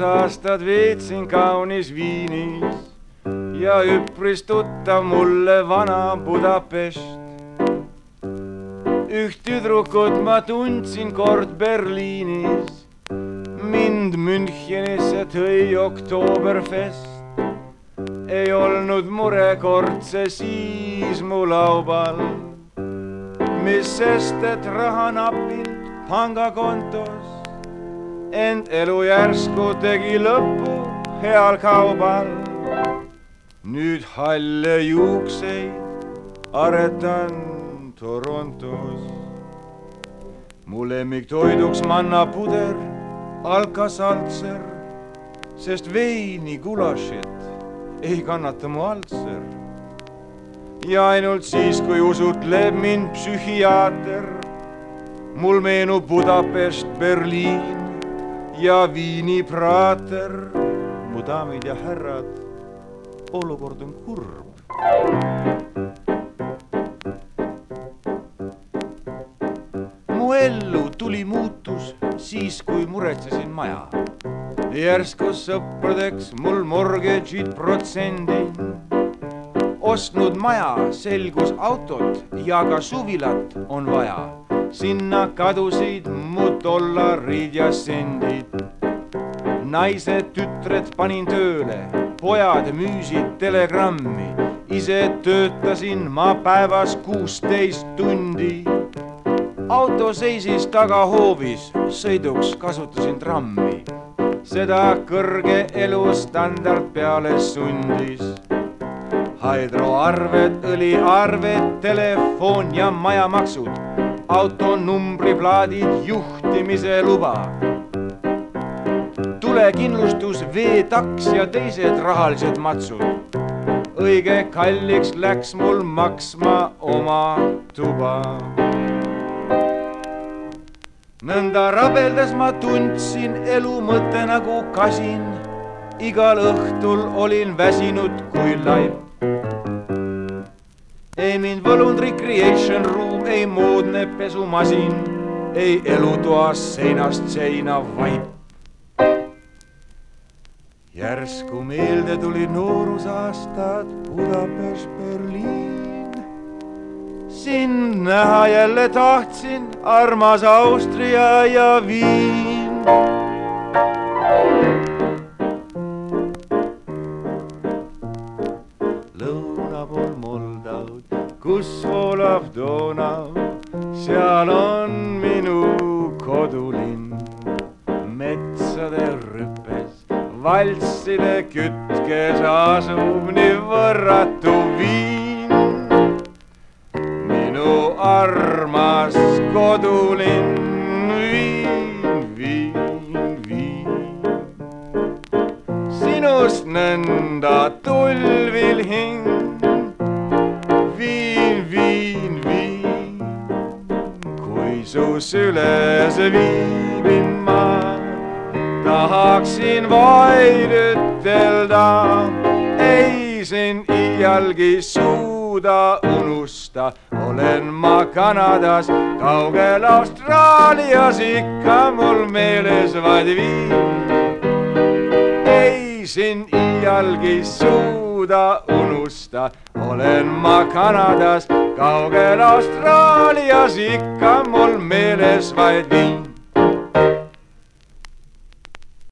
aastad veetsin kaunis Viinis ja üpris tuttav mulle vana Budapest. üht tüdrukut ma tundsin kord Berliinis, mind Münchenisse tõi Oktoberfest. ei olnud mure kord see siis mu laubal, mis sest, et raha napilt pangakontos ent elu järsku tegi lõpu heal kaubal. nüüd halle juukseid aretan Torontos. mu lemmiktoiduks mannapuder, alkasaltser, sest veini gulašit ei kannata mu altser. ja ainult siis, kui usutleb mind psühhiaater, mul meenub Budapest, Berliin ja viinipraater. mu daamid ja härrad, olukord on kurb. mu ellu tuli muutus siis, kui muretsesin maja. järsku sõpradeks mul mortgage'id protsendid. ostnud maja, selgus autot ja ka suvilat on vaja sinna kadusid mu dollarid ja sendid. naised, tütred panin tööle, pojad müüsid telegrammi, ise töötasin ma päevas kuusteist tundi. auto seisis tagahoovis, sõiduks kasutasin trammi. seda kõrge elustandard peale sundis hydroarved, õliarved, telefon ja majamaksud auto numbriplaadid, juhtimise luba. tulekindlustus, veetaks ja teised rahalised matsud. õige kalliks läks mul maksma oma tuba. nõnda rabeldes ma tundsin elu mõte nagu kasin. igal õhtul olin väsinud kui laip ei mind võlunud recreation room, ei moodne pesumasin, ei elutoas seinast seina vaip. järsku meelde tulid noorusaastad Budapest, Berliin. sind näha jälle tahtsin, armas Austria ja Viin seal on minu kodulinn. metsade rüpes, valsside kütkes asub nii võrratu viin. minu armas kodulinn, viin, viin, viin. sinust nõnda su süles viibin ma, tahaksin vaid ütelda, ei sind iialgi suuda unusta, olen ma Kanadas, kaugel Austraalias ikka mul meeles vaid viin. ei sind iialgi suuda unusta, olen ma Kanadas kaugel Austraalias ikka mul meeles vaid viin.